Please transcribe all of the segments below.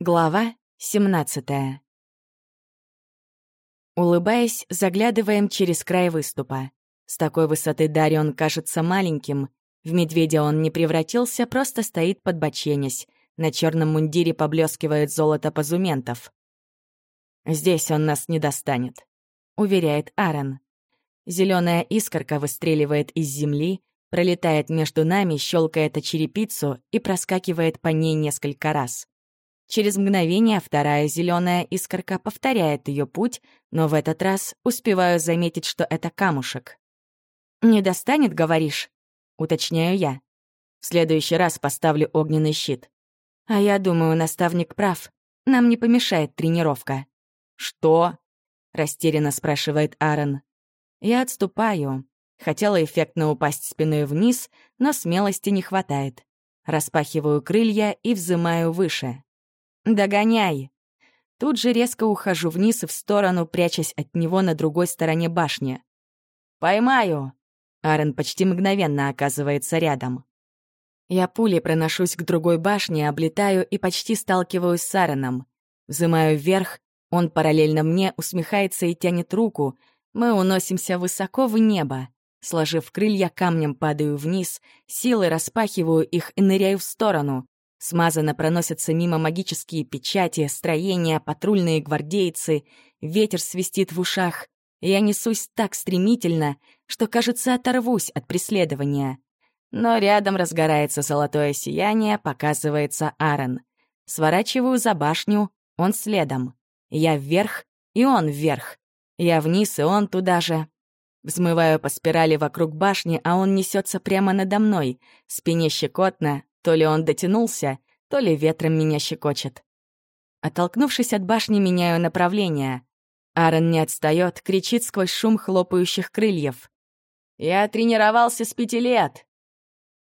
Глава 17 Улыбаясь, заглядываем через край выступа. С такой высоты Дарион кажется маленьким. В медведя он не превратился, просто стоит под подбоченясь. На черном мундире поблескивает золото позументов. «Здесь он нас не достанет», — уверяет Аарон. Зеленая искорка выстреливает из земли, пролетает между нами, щелкает о черепицу и проскакивает по ней несколько раз. Через мгновение вторая зеленая искорка повторяет ее путь, но в этот раз успеваю заметить, что это камушек. «Не достанет, говоришь?» — уточняю я. В следующий раз поставлю огненный щит. А я думаю, наставник прав. Нам не помешает тренировка. «Что?» — растерянно спрашивает Аарон. Я отступаю. Хотела эффектно упасть спиной вниз, но смелости не хватает. Распахиваю крылья и взымаю выше. «Догоняй!» Тут же резко ухожу вниз и в сторону, прячась от него на другой стороне башни. «Поймаю!» Аарон почти мгновенно оказывается рядом. Я пулей проношусь к другой башне, облетаю и почти сталкиваюсь с Аароном. Взымаю вверх, он параллельно мне усмехается и тянет руку. Мы уносимся высоко в небо. Сложив крылья, камнем падаю вниз, силой распахиваю их и ныряю в сторону. Смазанно проносятся мимо магические печати, строения, патрульные гвардейцы. Ветер свистит в ушах. Я несусь так стремительно, что, кажется, оторвусь от преследования. Но рядом разгорается золотое сияние, показывается Аарон. Сворачиваю за башню, он следом. Я вверх, и он вверх. Я вниз, и он туда же. Взмываю по спирали вокруг башни, а он несется прямо надо мной. Спине щекотно, то ли он дотянулся, то ли ветром меня щекочет. Оттолкнувшись от башни, меняю направление. Аарон не отстает, кричит сквозь шум хлопающих крыльев. «Я тренировался с пяти лет!»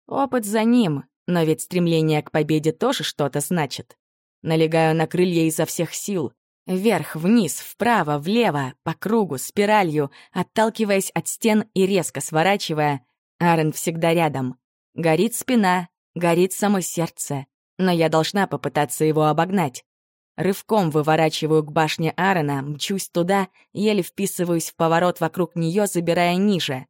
Опыт за ним, но ведь стремление к победе тоже что-то значит. Налегаю на крылья изо всех сил. Вверх, вниз, вправо, влево, по кругу, спиралью, отталкиваясь от стен и резко сворачивая. Аарон всегда рядом. Горит спина, Горит само сердце, но я должна попытаться его обогнать. Рывком выворачиваю к башне Аарона, мчусь туда, еле вписываюсь в поворот вокруг нее, забирая ниже.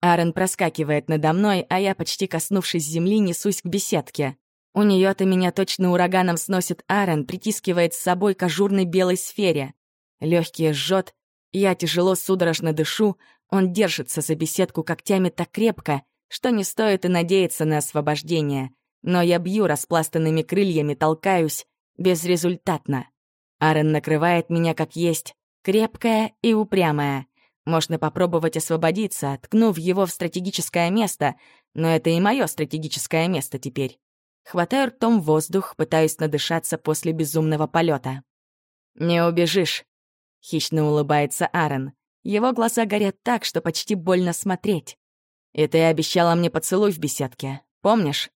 Аарон проскакивает надо мной, а я, почти коснувшись земли, несусь к беседке. У нее то меня точно ураганом сносит Аарон, притискивает с собой к ажурной белой сфере. Легкие жжет, я тяжело судорожно дышу, он держится за беседку когтями так крепко, что не стоит и надеяться на освобождение. Но я бью распластанными крыльями, толкаюсь, безрезультатно. Арен накрывает меня как есть, крепкая и упрямая. Можно попробовать освободиться, ткнув его в стратегическое место, но это и мое стратегическое место теперь. Хватаю ртом воздух, пытаюсь надышаться после безумного полета. «Не убежишь», — хищно улыбается Аарон. Его глаза горят так, что почти больно смотреть. И ты обещала мне поцелуй в беседке, помнишь?»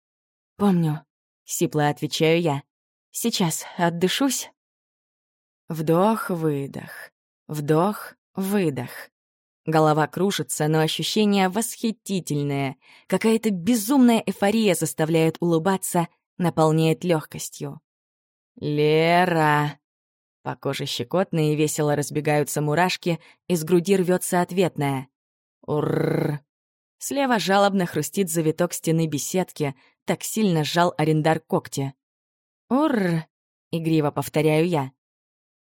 «Помню», — сипло отвечаю я. «Сейчас отдышусь». Вдох-выдох, вдох-выдох. Голова кружится, но ощущение восхитительное. Какая-то безумная эйфория заставляет улыбаться, наполняет легкостью. «Лера!» По коже щекотно и весело разбегаются мурашки, из груди рвется ответная. «Урррр!» Слева жалобно хрустит завиток стены беседки, так сильно сжал арендар когти. «Урр!» — игриво повторяю я.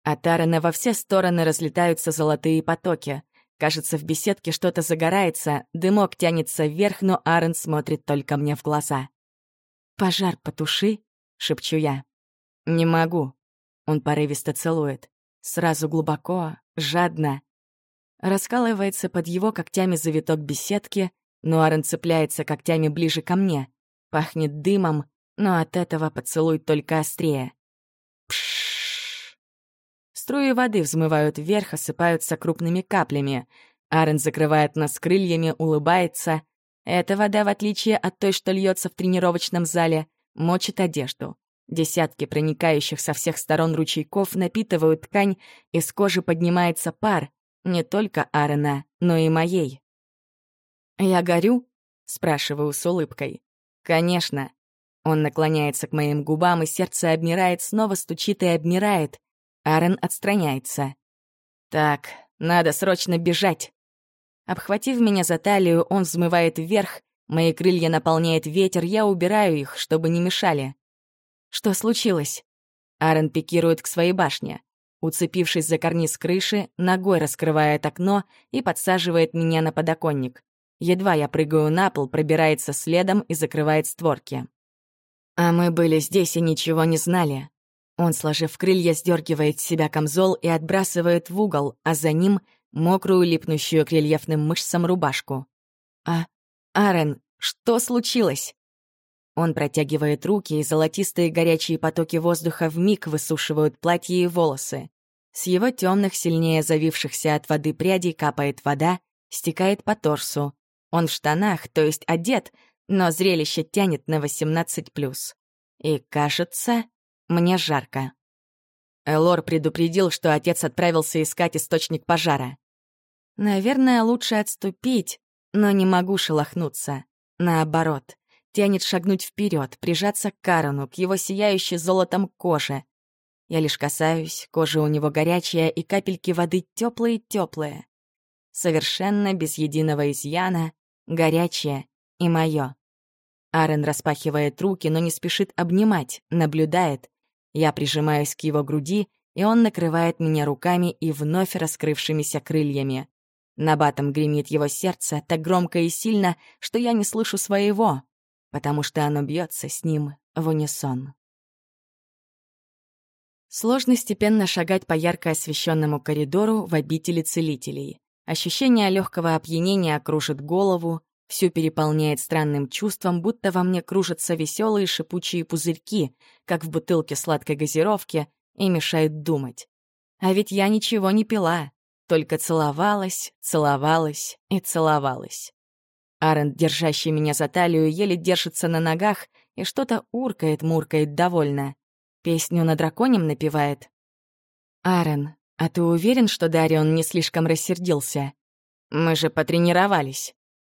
От Аарона во все стороны разлетаются золотые потоки. Кажется, в беседке что-то загорается, дымок тянется вверх, но Аарон смотрит только мне в глаза. «Пожар потуши», — шепчу я. «Не могу». Он порывисто целует. Сразу глубоко, жадно. Раскалывается под его когтями завиток беседки, Нуарен цепляется когтями ближе ко мне. Пахнет дымом, но от этого поцелуй только острее. Пшшш. Струи воды взмывают вверх, осыпаются крупными каплями. Арен закрывает нас крыльями, улыбается. Эта вода, в отличие от той, что льется в тренировочном зале, мочит одежду. Десятки проникающих со всех сторон ручейков напитывают ткань, из кожи поднимается пар, не только Арена, но и моей. «Я горю?» — спрашиваю с улыбкой. «Конечно». Он наклоняется к моим губам, и сердце обмирает, снова стучит и обмирает. Аарон отстраняется. «Так, надо срочно бежать!» Обхватив меня за талию, он взмывает вверх, мои крылья наполняет ветер, я убираю их, чтобы не мешали. Что случилось? Аарон пикирует к своей башне. Уцепившись за карниз крыши, ногой раскрывает окно и подсаживает меня на подоконник. Едва я прыгаю на пол, пробирается следом и закрывает створки. А мы были здесь и ничего не знали. Он, сложив крылья, сдергивает с себя камзол и отбрасывает в угол, а за ним — мокрую, липнущую к рельефным мышцам рубашку. «А, Арен, что случилось?» Он протягивает руки, и золотистые горячие потоки воздуха вмиг высушивают платье и волосы. С его темных, сильнее завившихся от воды прядей капает вода, стекает по торсу. Он в штанах, то есть одет, но зрелище тянет на 18+. И, кажется, мне жарко. Элор предупредил, что отец отправился искать источник пожара. Наверное, лучше отступить, но не могу шелохнуться. Наоборот, тянет шагнуть вперед, прижаться к Карону, к его сияющей золотом коже. Я лишь касаюсь, кожа у него горячая, и капельки воды теплые-теплые. Совершенно без единого изъяна, горячая и моё. Арен распахивает руки, но не спешит обнимать, наблюдает. Я прижимаюсь к его груди, и он накрывает меня руками и вновь раскрывшимися крыльями. На батом гремит его сердце так громко и сильно, что я не слышу своего, потому что оно бьется с ним в унисон. Сложно степенно шагать по ярко освещенному коридору в обители целителей. Ощущение легкого опьянения кружит голову, все переполняет странным чувством, будто во мне кружатся веселые шипучие пузырьки, как в бутылке сладкой газировки, и мешают думать. А ведь я ничего не пила, только целовалась, целовалась и целовалась. Арен, держащий меня за талию, еле держится на ногах и что-то уркает-муркает довольно. Песню на драконем напевает. «Арен, а ты уверен, что Дарион не слишком рассердился? Мы же потренировались».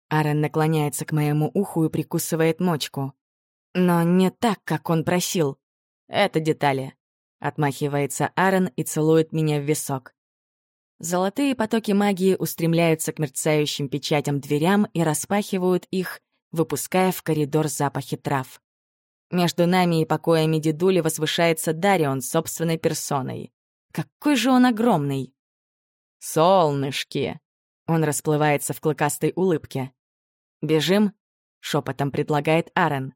Аарон наклоняется к моему уху и прикусывает мочку. Но не так, как он просил. Это детали. Отмахивается Аарон и целует меня в висок. Золотые потоки магии устремляются к мерцающим печатям дверям и распахивают их, выпуская в коридор запахи трав. Между нами и покоями дедули возвышается Дарион собственной персоной. Какой же он огромный! «Солнышки!» Он расплывается в клыкастой улыбке. «Бежим?» — шепотом предлагает Аарон.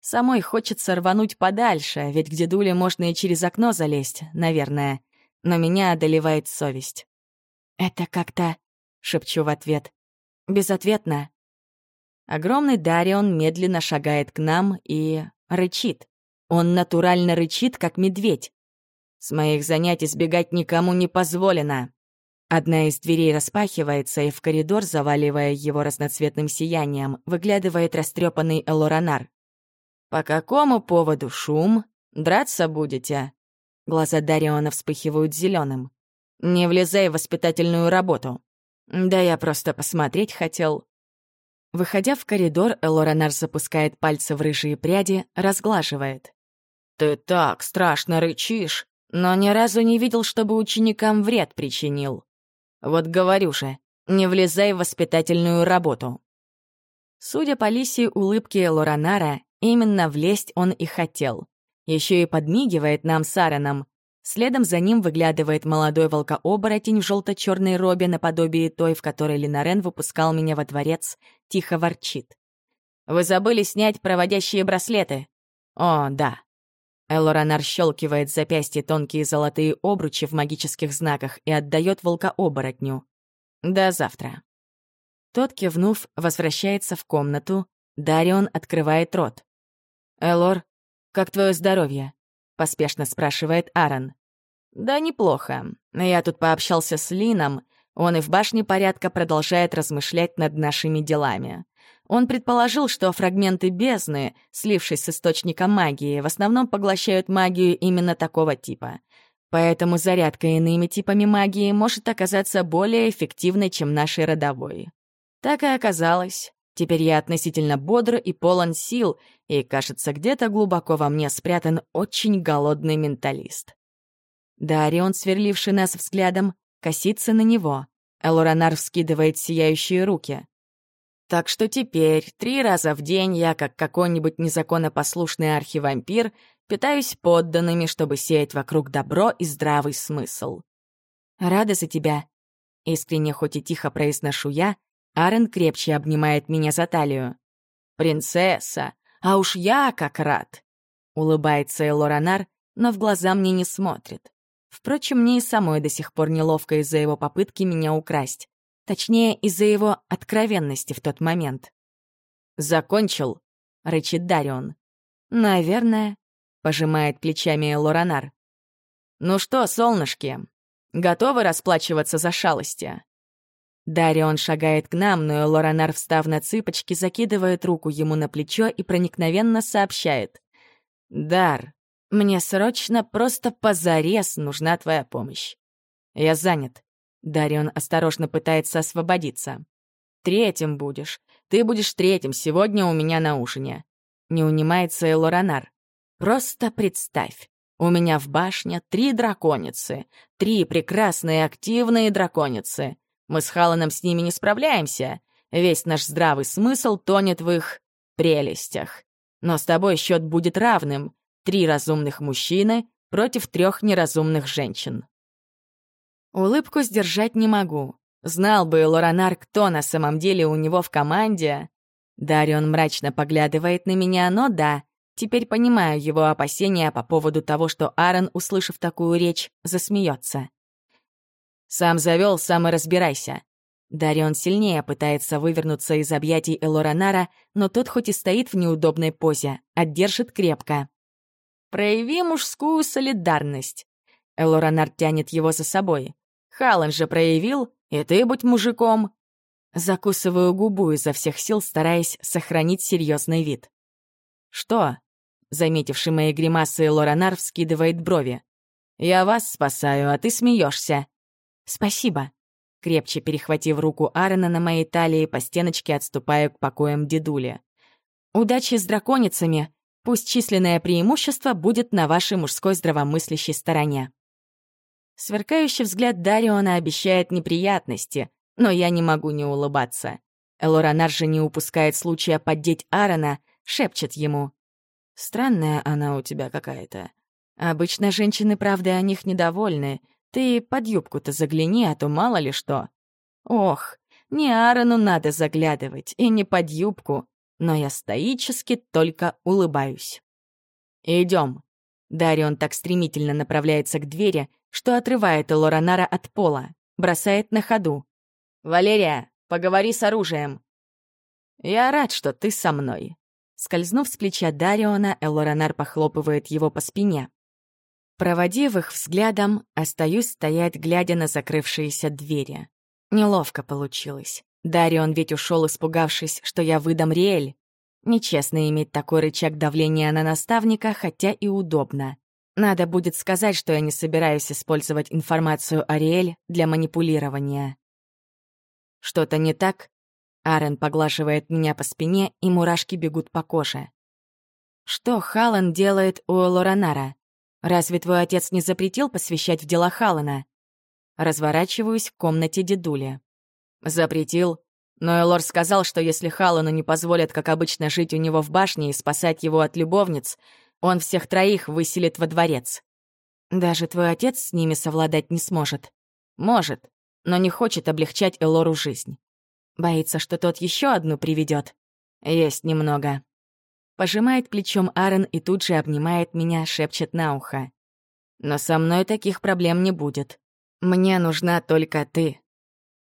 Самой хочется рвануть подальше, ведь к дедуле можно и через окно залезть, наверное. Но меня одолевает совесть. «Это как-то...» — шепчу в ответ. «Безответно». Огромный Дарион медленно шагает к нам и... рычит. Он натурально рычит, как медведь. С моих занятий сбегать никому не позволено. Одна из дверей распахивается, и в коридор, заваливая его разноцветным сиянием, выглядывает растрепанный Элоранар. «По какому поводу шум? Драться будете?» Глаза Дариона вспыхивают зеленым. «Не влезай в воспитательную работу». «Да я просто посмотреть хотел». Выходя в коридор, Элоранар запускает пальцы в рыжие пряди, разглаживает. «Ты так страшно рычишь, но ни разу не видел, чтобы ученикам вред причинил». Вот говорю же, не влезай в воспитательную работу. Судя по лисии улыбки Лоранара, именно влезть он и хотел. Еще и подмигивает нам с Аароном. Следом за ним выглядывает молодой волкооборотень в желто-черной робе наподобие той, в которой Линарен выпускал меня во дворец, тихо ворчит. «Вы забыли снять проводящие браслеты?» «О, да. Элоранар щелкивает с запястья тонкие золотые обручи в магических знаках и отдает волка-оборотню. «До завтра». Тот, кивнув, возвращается в комнату. Дарион открывает рот. «Элор, как твое здоровье?» — поспешно спрашивает Аарон. «Да неплохо. Я тут пообщался с Лином. Он и в башне порядка продолжает размышлять над нашими делами. Он предположил, что фрагменты бездны, слившись с источником магии, в основном поглощают магию именно такого типа. Поэтому зарядка иными типами магии может оказаться более эффективной, чем нашей родовой. Так и оказалось. Теперь я относительно бодр и полон сил, и, кажется, где-то глубоко во мне спрятан очень голодный менталист. Дарион, сверливший нас взглядом, косится на него. Элоранар вскидывает сияющие руки. Так что теперь три раза в день я, как какой-нибудь незаконопослушный архивампир, питаюсь подданными, чтобы сеять вокруг добро и здравый смысл. Рада за тебя. Искренне, хоть и тихо произношу я, Арен крепче обнимает меня за талию. «Принцесса, а уж я как рад!» Улыбается Элоранар, но в глаза мне не смотрит. Впрочем, мне и самой до сих пор неловко из-за его попытки меня украсть. Точнее, из-за его откровенности в тот момент. «Закончил?» — рычит Дарион. «Наверное», — пожимает плечами Лоранар. «Ну что, солнышки, готовы расплачиваться за шалости?» Дарион шагает к нам, но Лоранар, встав на цыпочки, закидывает руку ему на плечо и проникновенно сообщает. «Дар, мне срочно, просто позарез нужна твоя помощь. Я занят». Дарион осторожно пытается освободиться. «Третьим будешь. Ты будешь третьим сегодня у меня на ужине». Не унимается Элоранар. «Просто представь. У меня в башне три драконицы. Три прекрасные активные драконицы. Мы с Халаном с ними не справляемся. Весь наш здравый смысл тонет в их прелестях. Но с тобой счет будет равным. Три разумных мужчины против трех неразумных женщин. Улыбку сдержать не могу. Знал бы Лоранар, кто на самом деле у него в команде. Дарион мрачно поглядывает на меня, но да, теперь понимаю его опасения по поводу того, что Аарон, услышав такую речь, засмеется. Сам завел, сам и разбирайся. Дарион сильнее пытается вывернуться из объятий Элоранара, но тот хоть и стоит в неудобной позе, отдержит крепко. «Прояви мужскую солидарность». Элоранар тянет его за собой. «Халан же проявил, и ты будь мужиком». Закусываю губу изо всех сил, стараясь сохранить серьезный вид. «Что?» Заметивший мои гримасы, Лоранар вскидывает брови. «Я вас спасаю, а ты смеешься. «Спасибо». Крепче перехватив руку Аарона на моей талии, по стеночке отступаю к покоям дедули. «Удачи с драконицами. Пусть численное преимущество будет на вашей мужской здравомыслящей стороне». Сверкающий взгляд Дариона обещает неприятности, но я не могу не улыбаться. Элоранар же не упускает случая поддеть Аарона, шепчет ему. «Странная она у тебя какая-то. Обычно женщины, правда, о них недовольны, ты под юбку-то загляни, а то мало ли что. Ох, не Аарону надо заглядывать, и не под юбку, но я стоически только улыбаюсь. Идем. Дарион так стремительно направляется к двери, что отрывает Лоранара от пола, бросает на ходу. «Валерия, поговори с оружием». «Я рад, что ты со мной». Скользнув с плеча Дариона, Элоранар похлопывает его по спине. Проводив их взглядом, остаюсь стоять, глядя на закрывшиеся двери. Неловко получилось. Дарион ведь ушел, испугавшись, что я выдам Риэль. Нечестно иметь такой рычаг давления на наставника, хотя и удобно. Надо будет сказать, что я не собираюсь использовать информацию о Риэль для манипулирования. Что-то не так? Арен поглаживает меня по спине, и мурашки бегут по коже. Что Халан делает у Лоранара? Разве твой отец не запретил посвящать в дела Халана? Разворачиваюсь в комнате дедули. Запретил. Но Элор сказал, что если Халану не позволят, как обычно, жить у него в башне и спасать его от любовниц, он всех троих выселит во дворец. Даже твой отец с ними совладать не сможет. Может, но не хочет облегчать Элору жизнь. Боится, что тот еще одну приведет. Есть немного. Пожимает плечом Аарон и тут же обнимает меня, шепчет на ухо. «Но со мной таких проблем не будет. Мне нужна только ты».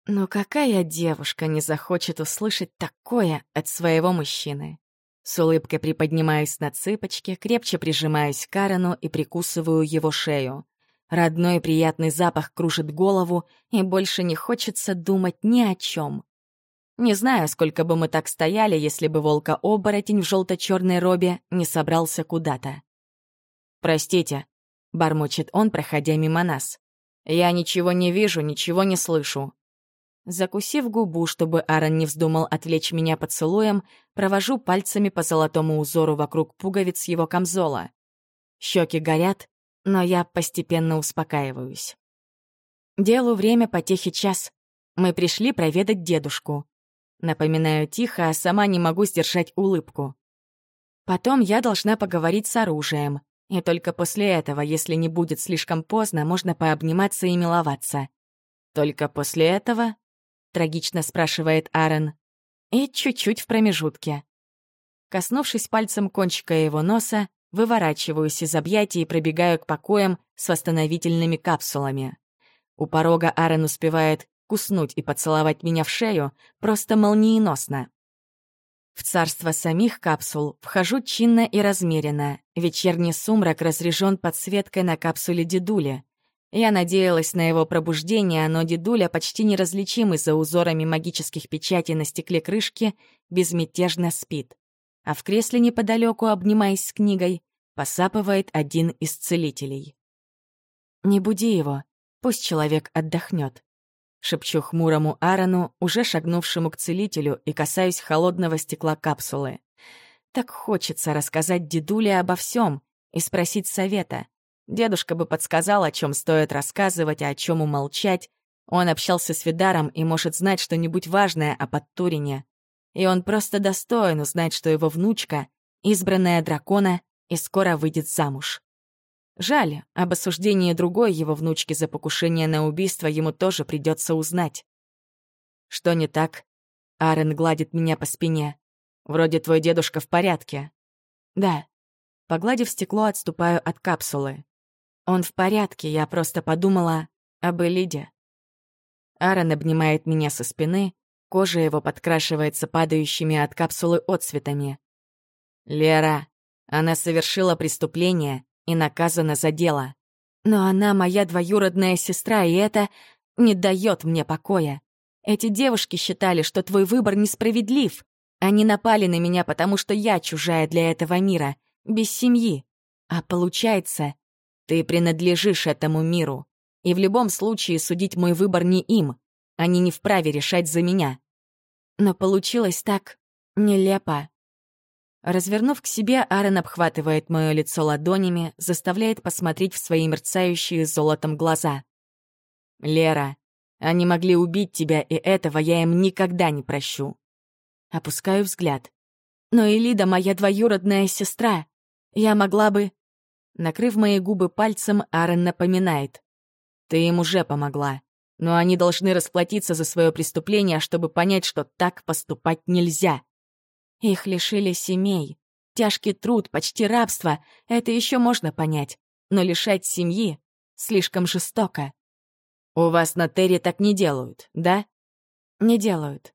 Но какая девушка не захочет услышать такое от своего мужчины? С улыбкой приподнимаюсь на цыпочки, крепче прижимаюсь к Аарону и прикусываю его шею. Родной приятный запах кружит голову, и больше не хочется думать ни о чем. Не знаю, сколько бы мы так стояли, если бы волка-оборотень в желто-черной робе не собрался куда-то. «Простите», — бормочет он, проходя мимо нас. «Я ничего не вижу, ничего не слышу». Закусив губу, чтобы Аарон не вздумал отвлечь меня поцелуем, провожу пальцами по золотому узору вокруг пуговиц его камзола. Щеки горят, но я постепенно успокаиваюсь. Делу время потехи час. Мы пришли проведать дедушку. Напоминаю тихо, а сама не могу сдержать улыбку. Потом я должна поговорить с оружием. И только после этого, если не будет слишком поздно, можно пообниматься и миловаться. Только после этого трагично спрашивает Аарон. И чуть-чуть в промежутке. Коснувшись пальцем кончика его носа, выворачиваюсь из объятий и пробегаю к покоям с восстановительными капсулами. У порога Аарон успевает куснуть и поцеловать меня в шею просто молниеносно. В царство самих капсул вхожу чинно и размеренно. Вечерний сумрак разрежен подсветкой на капсуле дедули. Я надеялась на его пробуждение, но дедуля, почти неразличимый за узорами магических печатей на стекле крышки, безмятежно спит. А в кресле неподалеку, обнимаясь с книгой, посапывает один из целителей. «Не буди его, пусть человек отдохнет. Шепчу хмурому Аарону, уже шагнувшему к целителю, и касаюсь холодного стекла капсулы. Так хочется рассказать дедуле обо всем и спросить совета — Дедушка бы подсказал, о чем стоит рассказывать, а о чем умолчать. Он общался с Видаром и может знать что-нибудь важное о Подтурине. И он просто достоин узнать, что его внучка — избранная дракона и скоро выйдет замуж. Жаль, об осуждении другой его внучки за покушение на убийство ему тоже придется узнать. Что не так? Арен гладит меня по спине. Вроде твой дедушка в порядке. Да. Погладив стекло, отступаю от капсулы. Он в порядке, я просто подумала об Элиде. Аарон обнимает меня со спины, кожа его подкрашивается падающими от капсулы отцветами. «Лера, она совершила преступление и наказана за дело. Но она моя двоюродная сестра, и это не дает мне покоя. Эти девушки считали, что твой выбор несправедлив. Они напали на меня, потому что я чужая для этого мира, без семьи. А получается, ты принадлежишь этому миру, и в любом случае судить мой выбор не им. Они не вправе решать за меня. Но получилось так нелепо. Развернув к себе, Аарон обхватывает мое лицо ладонями, заставляет посмотреть в свои мерцающие золотом глаза. «Лера, они могли убить тебя, и этого я им никогда не прощу». Опускаю взгляд. «Но Элида моя двоюродная сестра. Я могла бы...» Накрыв мои губы пальцем, Аарон напоминает. «Ты им уже помогла. Но они должны расплатиться за свое преступление, чтобы понять, что так поступать нельзя. Их лишили семей. Тяжкий труд, почти рабство — это еще можно понять. Но лишать семьи слишком жестоко. У вас на Терре так не делают, да? Не делают.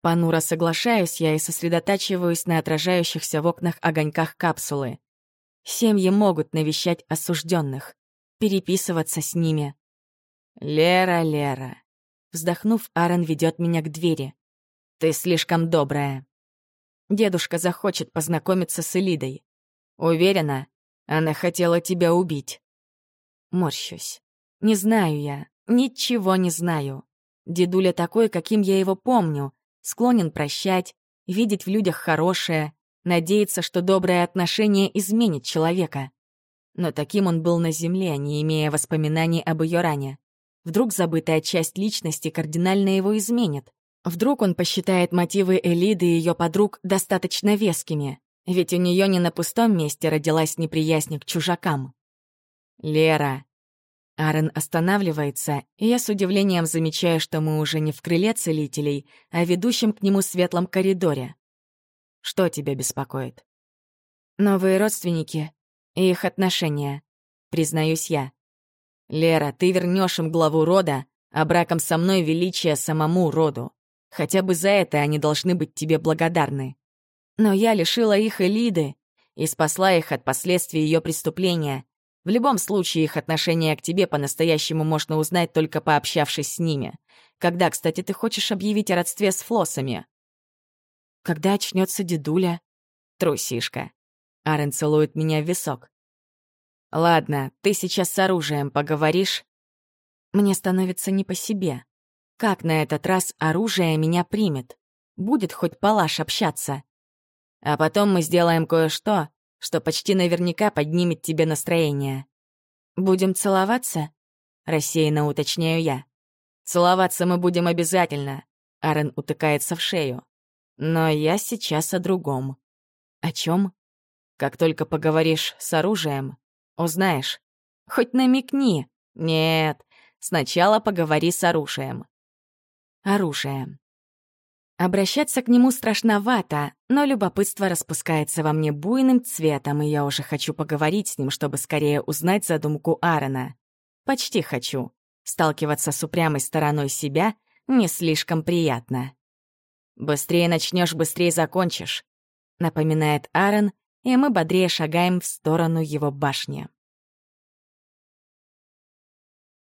Понуро соглашаюсь я и сосредотачиваюсь на отражающихся в окнах огоньках капсулы. Семьи могут навещать осужденных, переписываться с ними. «Лера, Лера», вздохнув, Аарон ведет меня к двери. «Ты слишком добрая». Дедушка захочет познакомиться с Элидой. Уверена, она хотела тебя убить. Морщусь. Не знаю я, ничего не знаю. Дедуля такой, каким я его помню, склонен прощать, видеть в людях хорошее, надеяться, что доброе отношение изменит человека. Но таким он был на Земле, не имея воспоминаний об ее ране. Вдруг забытая часть личности кардинально его изменит. Вдруг он посчитает мотивы Элиды и ее подруг достаточно вескими, ведь у нее не на пустом месте родилась неприязнь к чужакам. «Лера!» Аарон останавливается, и я с удивлением замечаю, что мы уже не в крыле целителей, а в ведущем к нему светлом коридоре. Что тебя беспокоит? Новые родственники и их отношения, признаюсь я. Лера, ты вернешь им главу рода, а браком со мной величие самому роду. Хотя бы за это они должны быть тебе благодарны. Но я лишила их Элиды и спасла их от последствий ее преступления. В любом случае, их отношение к тебе по-настоящему можно узнать, только пообщавшись с ними. Когда, кстати, ты хочешь объявить о родстве с флоссами? Когда очнется дедуля? Трусишка. Арен целует меня в висок. Ладно, ты сейчас с оружием поговоришь? Мне становится не по себе. Как на этот раз оружие меня примет? Будет хоть палаш общаться? А потом мы сделаем кое-что, что почти наверняка поднимет тебе настроение. Будем целоваться? Рассеянно уточняю я. Целоваться мы будем обязательно. Аарон утыкается в шею. Но я сейчас о другом. О чем? Как только поговоришь с оружием, узнаешь. Хоть намекни. Нет, сначала поговори с оружием. Оружие. Обращаться к нему страшновато, но любопытство распускается во мне буйным цветом, и я уже хочу поговорить с ним, чтобы скорее узнать задумку Аарона. Почти хочу. Сталкиваться с упрямой стороной себя не слишком приятно. «Быстрее начнешь, быстрее закончишь», — напоминает Аарон, и мы бодрее шагаем в сторону его башни.